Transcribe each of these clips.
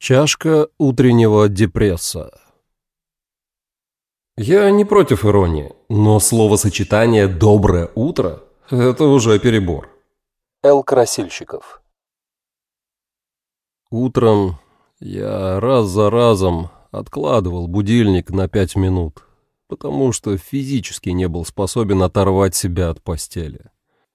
Чашка утреннего депресса. Я не против иронии, но словосочетание «доброе утро» — это уже перебор. Л. Красильщиков. Утром я раз за разом откладывал будильник на пять минут, потому что физически не был способен оторвать себя от постели.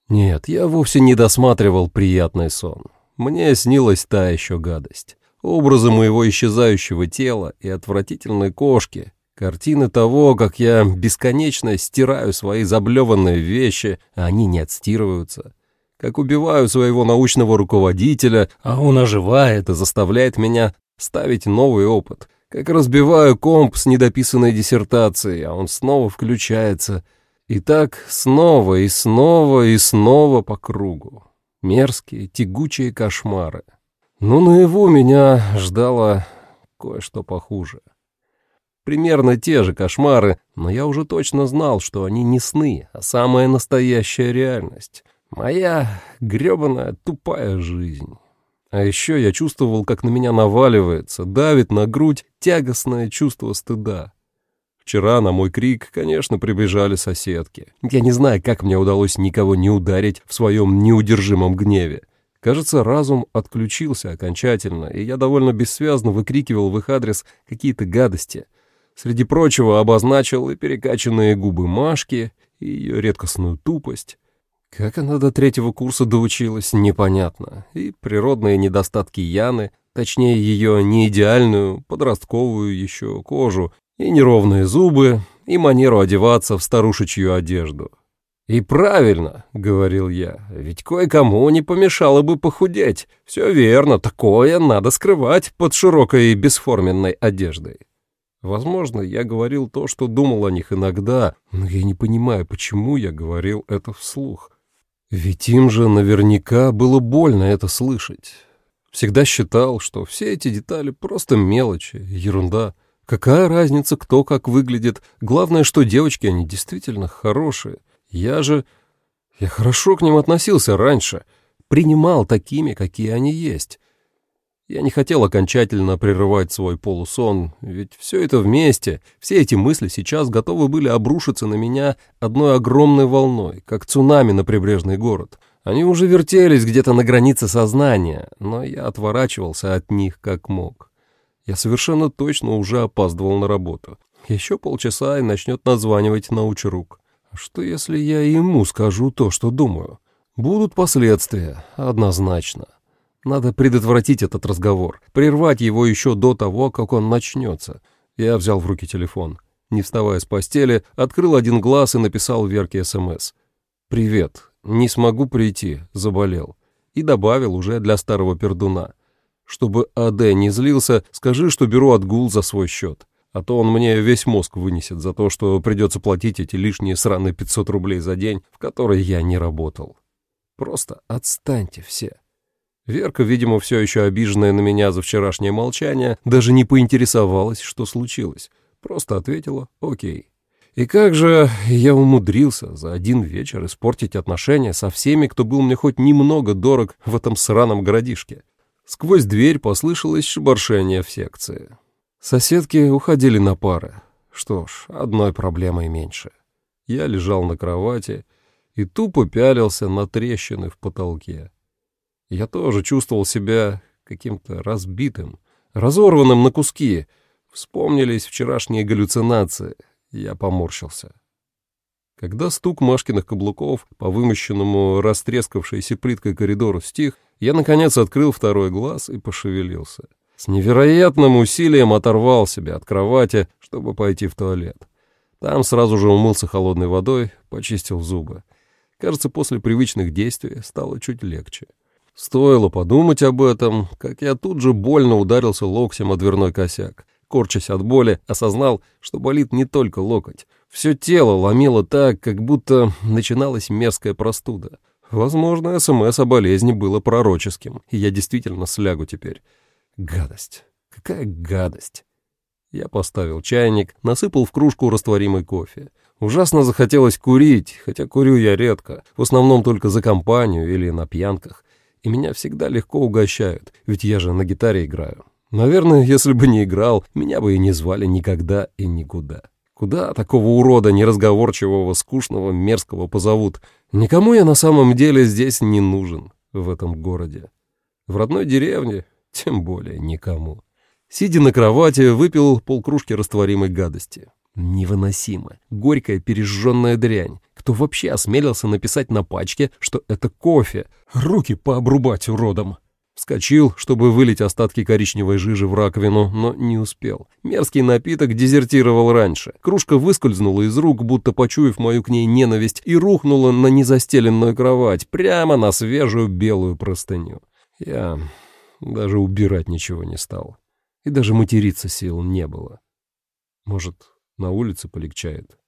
Нет, я вовсе не досматривал приятный сон. Мне снилась та еще гадость образы моего исчезающего тела и отвратительной кошки, картины того, как я бесконечно стираю свои заблеванные вещи, а они не отстирываются, как убиваю своего научного руководителя, а он оживает и заставляет меня ставить новый опыт, как разбиваю комп с недописанной диссертацией, а он снова включается, и так снова и снова и снова по кругу. Мерзкие, тягучие кошмары. Но наяву меня ждало кое-что похуже. Примерно те же кошмары, но я уже точно знал, что они не сны, а самая настоящая реальность. Моя грёбаная тупая жизнь. А еще я чувствовал, как на меня наваливается, давит на грудь тягостное чувство стыда. Вчера на мой крик, конечно, прибежали соседки. Я не знаю, как мне удалось никого не ударить в своем неудержимом гневе. Кажется, разум отключился окончательно, и я довольно бессвязно выкрикивал в их адрес какие-то гадости. Среди прочего обозначил и перекачанные губы Машки, и ее редкостную тупость. Как она до третьего курса доучилась, непонятно. И природные недостатки Яны, точнее ее неидеальную, подростковую еще кожу, и неровные зубы, и манеру одеваться в старушечью одежду. «И правильно», — говорил я, — «ведь кое-кому не помешало бы похудеть. Все верно, такое надо скрывать под широкой бесформенной одеждой». Возможно, я говорил то, что думал о них иногда, но я не понимаю, почему я говорил это вслух. Ведь им же наверняка было больно это слышать. Всегда считал, что все эти детали просто мелочи, ерунда. Какая разница, кто как выглядит, главное, что девочки, они действительно хорошие. Я же... Я хорошо к ним относился раньше, принимал такими, какие они есть. Я не хотел окончательно прерывать свой полусон, ведь все это вместе, все эти мысли сейчас готовы были обрушиться на меня одной огромной волной, как цунами на прибрежный город. Они уже вертелись где-то на границе сознания, но я отворачивался от них как мог. Я совершенно точно уже опаздывал на работу. Еще полчаса и начнет названивать научрук. Что, если я ему скажу то, что думаю? Будут последствия, однозначно. Надо предотвратить этот разговор, прервать его еще до того, как он начнется. Я взял в руки телефон. Не вставая с постели, открыл один глаз и написал Верке СМС. «Привет. Не смогу прийти. Заболел». И добавил уже для старого пердуна. «Чтобы АД не злился, скажи, что беру отгул за свой счет а то он мне весь мозг вынесет за то, что придется платить эти лишние сраные 500 рублей за день, в который я не работал. Просто отстаньте все. Верка, видимо, все еще обиженная на меня за вчерашнее молчание, даже не поинтересовалась, что случилось. Просто ответила «Окей». И как же я умудрился за один вечер испортить отношения со всеми, кто был мне хоть немного дорог в этом сраном городишке. Сквозь дверь послышалось шебаршение в секции. Соседки уходили на пары. Что ж, одной проблемой меньше. Я лежал на кровати и тупо пялился на трещины в потолке. Я тоже чувствовал себя каким-то разбитым, разорванным на куски. Вспомнились вчерашние галлюцинации. Я поморщился. Когда стук Машкиных каблуков по вымощенному растрескавшейся плиткой коридору стих, я, наконец, открыл второй глаз и пошевелился. С невероятным усилием оторвал себя от кровати, чтобы пойти в туалет. Там сразу же умылся холодной водой, почистил зубы. Кажется, после привычных действий стало чуть легче. Стоило подумать об этом, как я тут же больно ударился локтем о дверной косяк. Корчась от боли, осознал, что болит не только локоть. Все тело ломило так, как будто начиналась мерзкая простуда. Возможно, СМС о болезни было пророческим, и я действительно слягу теперь. Гадость. Какая гадость. Я поставил чайник, насыпал в кружку растворимый кофе. Ужасно захотелось курить, хотя курю я редко, в основном только за компанию или на пьянках. И меня всегда легко угощают, ведь я же на гитаре играю. Наверное, если бы не играл, меня бы и не звали никогда и никуда. Куда такого урода неразговорчивого, скучного, мерзкого позовут? Никому я на самом деле здесь не нужен, в этом городе. В родной деревне тем более никому. Сидя на кровати, выпил полкружки растворимой гадости. Невыносимо. Горькая пережженная дрянь. Кто вообще осмелился написать на пачке, что это кофе? Руки пообрубать уродом. Вскочил, чтобы вылить остатки коричневой жижи в раковину, но не успел. Мерзкий напиток дезертировал раньше. Кружка выскользнула из рук, будто почуяв мою к ней ненависть, и рухнула на незастеленную кровать, прямо на свежую белую простыню. Я даже убирать ничего не стал. И даже материться сил не было. Может, на улице полегчает.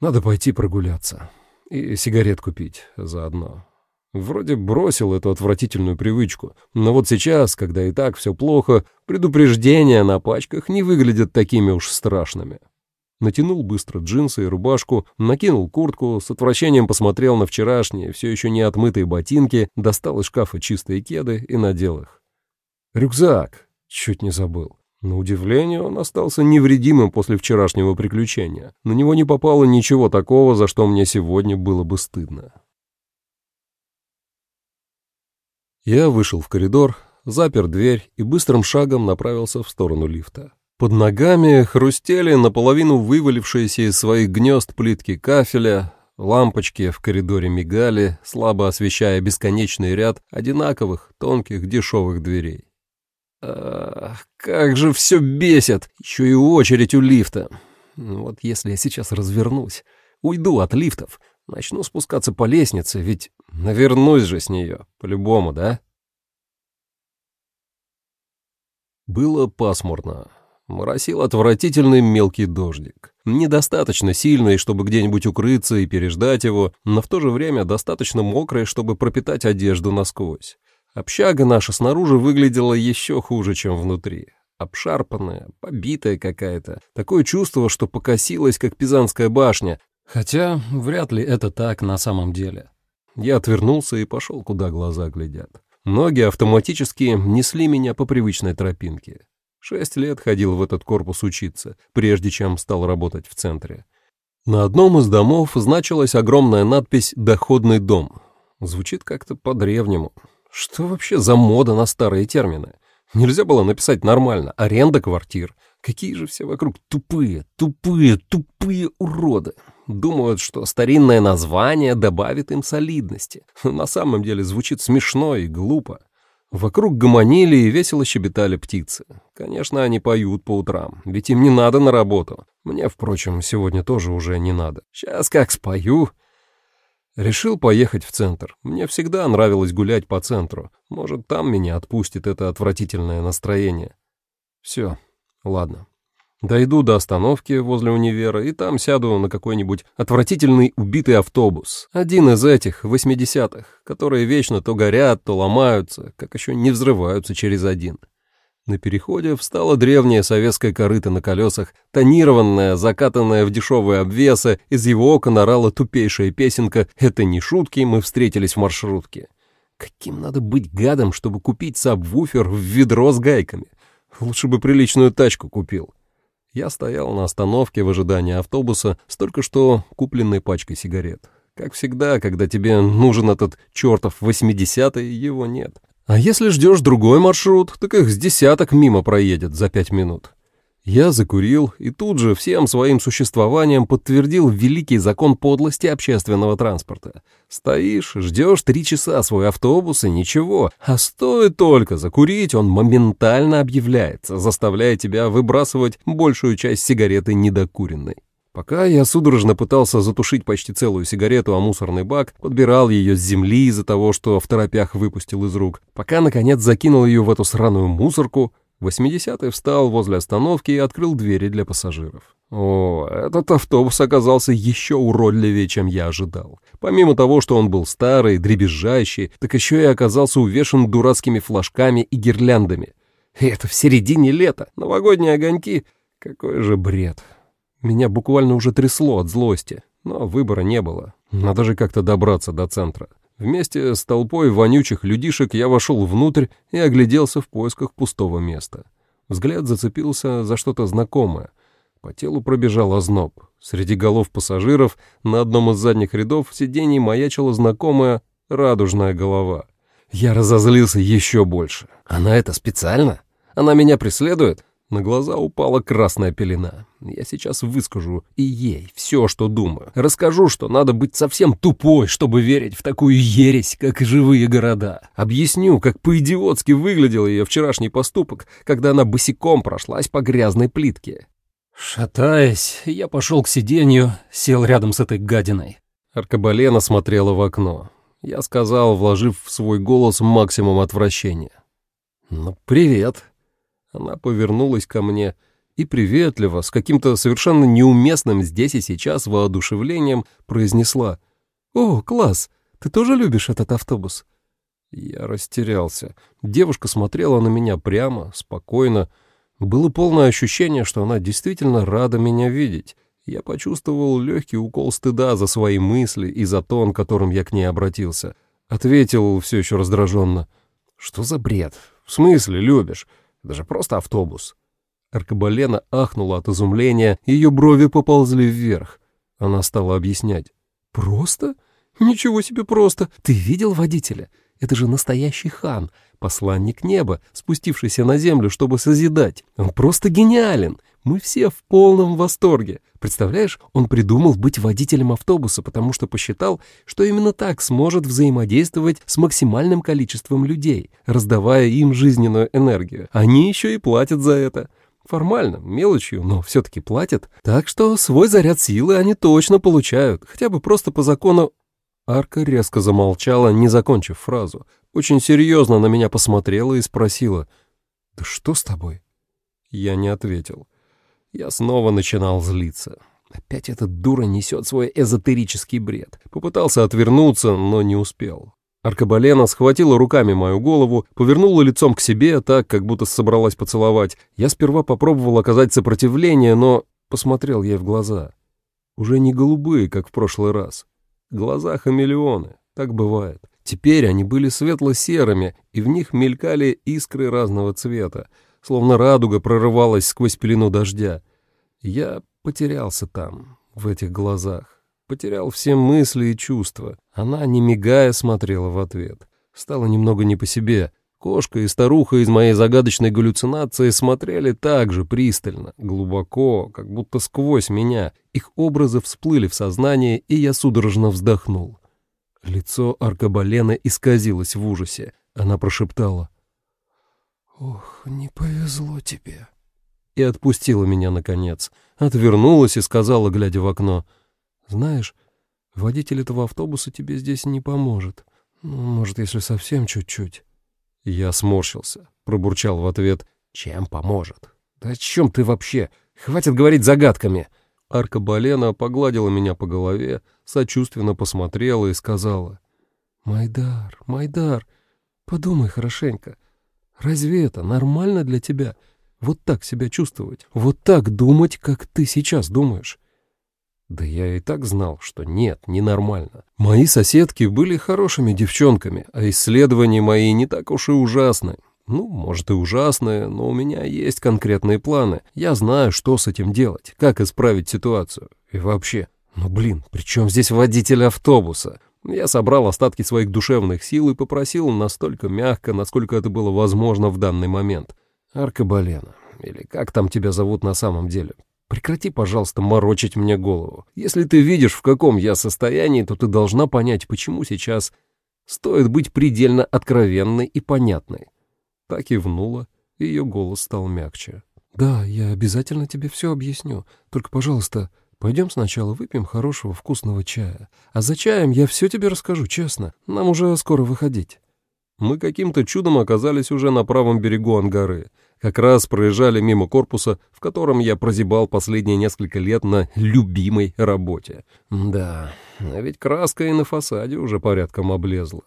Надо пойти прогуляться. И сигарет купить заодно. Вроде бросил эту отвратительную привычку, но вот сейчас, когда и так все плохо, предупреждения на пачках не выглядят такими уж страшными. Натянул быстро джинсы и рубашку, накинул куртку, с отвращением посмотрел на вчерашние, все еще не отмытые ботинки, достал из шкафа чистые кеды и надел их. Рюкзак. Чуть не забыл. На удивление, он остался невредимым после вчерашнего приключения. На него не попало ничего такого, за что мне сегодня было бы стыдно. Я вышел в коридор, запер дверь и быстрым шагом направился в сторону лифта. Под ногами хрустели наполовину вывалившиеся из своих гнезд плитки кафеля, лампочки в коридоре мигали, слабо освещая бесконечный ряд одинаковых, тонких, дешевых дверей. Как же все бесит! Еще и очередь у лифта. Вот если я сейчас развернусь, уйду от лифтов, начну спускаться по лестнице, ведь навернусь же с нее, по-любому, да? Было пасмурно. Моросил отвратительный мелкий дождик. Недостаточно сильный, чтобы где-нибудь укрыться и переждать его, но в то же время достаточно мокрый, чтобы пропитать одежду насквозь. Общага наша снаружи выглядела еще хуже, чем внутри. Обшарпанная, побитая какая-то. Такое чувство, что покосилась, как Пизанская башня. Хотя вряд ли это так на самом деле. Я отвернулся и пошел, куда глаза глядят. Ноги автоматически несли меня по привычной тропинке. Шесть лет ходил в этот корпус учиться, прежде чем стал работать в центре. На одном из домов значилась огромная надпись «Доходный дом». Звучит как-то по-древнему. Что вообще за мода на старые термины? Нельзя было написать нормально «аренда квартир». Какие же все вокруг тупые, тупые, тупые уроды. Думают, что старинное название добавит им солидности. На самом деле звучит смешно и глупо. Вокруг гомонили и весело щебетали птицы. Конечно, они поют по утрам, ведь им не надо на работу. Мне, впрочем, сегодня тоже уже не надо. Сейчас как спою, Решил поехать в центр. Мне всегда нравилось гулять по центру. Может, там меня отпустит это отвратительное настроение. Все, ладно. Дойду до остановки возле универа и там сяду на какой-нибудь отвратительный убитый автобус. Один из этих, восьмидесятых, которые вечно то горят, то ломаются, как еще не взрываются через один. На переходе встала древняя советская корыта на колесах, тонированная, закатанная в дешевые обвесы, из его окон орала тупейшая песенка «Это не шутки, мы встретились в маршрутке». Каким надо быть гадом, чтобы купить сабвуфер в ведро с гайками? Лучше бы приличную тачку купил. Я стоял на остановке в ожидании автобуса с только что купленной пачкой сигарет. Как всегда, когда тебе нужен этот чертов восьмидесятый, его нет. А если ждешь другой маршрут, так их с десяток мимо проедет за пять минут. Я закурил и тут же всем своим существованием подтвердил великий закон подлости общественного транспорта. Стоишь, ждешь три часа свой автобус и ничего, а стоит только закурить, он моментально объявляется, заставляя тебя выбрасывать большую часть сигареты недокуренной. Пока я судорожно пытался затушить почти целую сигарету о мусорный бак, подбирал ее с земли из-за того, что в торопях выпустил из рук, пока, наконец, закинул ее в эту сраную мусорку, Восьмидесятый встал возле остановки и открыл двери для пассажиров. О, этот автобус оказался еще уродливее, чем я ожидал. Помимо того, что он был старый, дребезжащий, так еще и оказался увешан дурацкими флажками и гирляндами. И это в середине лета, новогодние огоньки. Какой же бред. Меня буквально уже трясло от злости, но выбора не было. Надо же как-то добраться до центра. Вместе с толпой вонючих людишек я вошел внутрь и огляделся в поисках пустого места. Взгляд зацепился за что-то знакомое. По телу пробежал озноб. Среди голов пассажиров на одном из задних рядов сидений маячила знакомая радужная голова. Я разозлился еще больше. Она это специально? Она меня преследует? На глаза упала красная пелена. Я сейчас выскажу и ей все, что думаю. Расскажу, что надо быть совсем тупой, чтобы верить в такую ересь, как живые города. Объясню, как по-идиотски выглядел ее вчерашний поступок, когда она босиком прошлась по грязной плитке. Шатаясь, я пошел к сиденью, сел рядом с этой гадиной. Аркабалена смотрела в окно. Я сказал, вложив в свой голос максимум отвращения. «Ну, привет». Она повернулась ко мне и приветливо, с каким-то совершенно неуместным здесь и сейчас воодушевлением произнесла. «О, класс! Ты тоже любишь этот автобус?» Я растерялся. Девушка смотрела на меня прямо, спокойно. Было полное ощущение, что она действительно рада меня видеть. Я почувствовал легкий укол стыда за свои мысли и за тон, которым я к ней обратился. Ответил все еще раздраженно. «Что за бред? В смысле любишь? Это же просто автобус». Аркабалена ахнула от изумления, ее брови поползли вверх. Она стала объяснять. «Просто? Ничего себе просто! Ты видел водителя? Это же настоящий хан, посланник неба, спустившийся на землю, чтобы созидать. Он просто гениален. Мы все в полном восторге. Представляешь, он придумал быть водителем автобуса, потому что посчитал, что именно так сможет взаимодействовать с максимальным количеством людей, раздавая им жизненную энергию. Они еще и платят за это. Формально, мелочью, но все-таки платят. Так что свой заряд силы они точно получают, хотя бы просто по закону Арка резко замолчала, не закончив фразу. Очень серьезно на меня посмотрела и спросила, «Да что с тобой?» Я не ответил. Я снова начинал злиться. Опять эта дура несет свой эзотерический бред. Попытался отвернуться, но не успел. Аркабалена схватила руками мою голову, повернула лицом к себе, так, как будто собралась поцеловать. Я сперва попробовал оказать сопротивление, но посмотрел ей в глаза. Уже не голубые, как в прошлый раз. Глаза хамелеоны, так бывает. Теперь они были светло-серыми, и в них мелькали искры разного цвета, словно радуга прорывалась сквозь пелену дождя. Я потерялся там, в этих глазах, потерял все мысли и чувства. Она, не мигая, смотрела в ответ. Стало немного не по себе. Кошка и старуха из моей загадочной галлюцинации смотрели так же пристально, глубоко, как будто сквозь меня. Их образы всплыли в сознание, и я судорожно вздохнул. Лицо Аркабалена исказилось в ужасе. Она прошептала. «Ох, не повезло тебе». И отпустила меня, наконец. Отвернулась и сказала, глядя в окно. «Знаешь, водитель этого автобуса тебе здесь не поможет. Ну, может, если совсем чуть-чуть». Я сморщился, пробурчал в ответ. «Чем поможет? Да о чем ты вообще? Хватит говорить загадками!» Аркабалена погладила меня по голове, сочувственно посмотрела и сказала. «Майдар, Майдар, подумай хорошенько. Разве это нормально для тебя? Вот так себя чувствовать? Вот так думать, как ты сейчас думаешь? Да я и так знал, что нет, ненормально. Мои соседки были хорошими девчонками, а исследования мои не так уж и ужасны. Ну, может и ужасные, но у меня есть конкретные планы. Я знаю, что с этим делать, как исправить ситуацию. И вообще, ну блин, при чем здесь водитель автобуса? Я собрал остатки своих душевных сил и попросил настолько мягко, насколько это было возможно в данный момент. Аркабалена, или как там тебя зовут на самом деле, Прекрати, пожалуйста, морочить мне голову. Если ты видишь, в каком я состоянии, то ты должна понять, почему сейчас стоит быть предельно откровенной и понятной. Так и внула, ее голос стал мягче. «Да, я обязательно тебе все объясню. Только, пожалуйста, пойдем сначала выпьем хорошего вкусного чая. А за чаем я все тебе расскажу, честно. Нам уже скоро выходить». Мы каким-то чудом оказались уже на правом берегу Ангары. Как раз проезжали мимо корпуса, в котором я прозябал последние несколько лет на любимой работе. Да, а ведь краска и на фасаде уже порядком облезла.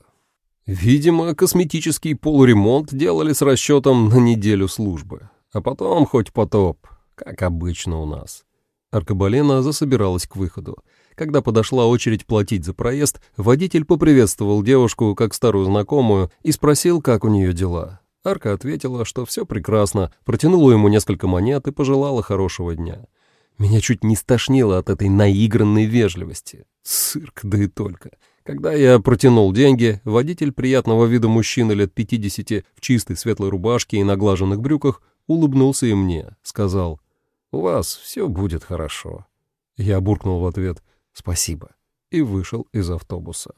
Видимо, косметический полуремонт делали с расчетом на неделю службы. А потом хоть потоп, как обычно у нас. Аркабалена засобиралась к выходу. Когда подошла очередь платить за проезд, водитель поприветствовал девушку как старую знакомую и спросил, как у нее дела. Арка ответила, что все прекрасно, протянула ему несколько монет и пожелала хорошего дня. Меня чуть не стошнило от этой наигранной вежливости. Цирк, да и только. Когда я протянул деньги, водитель приятного вида мужчины лет 50 в чистой светлой рубашке и наглаженных брюках улыбнулся и мне, сказал, «У вас все будет хорошо». Я буркнул в ответ «Спасибо» и вышел из автобуса.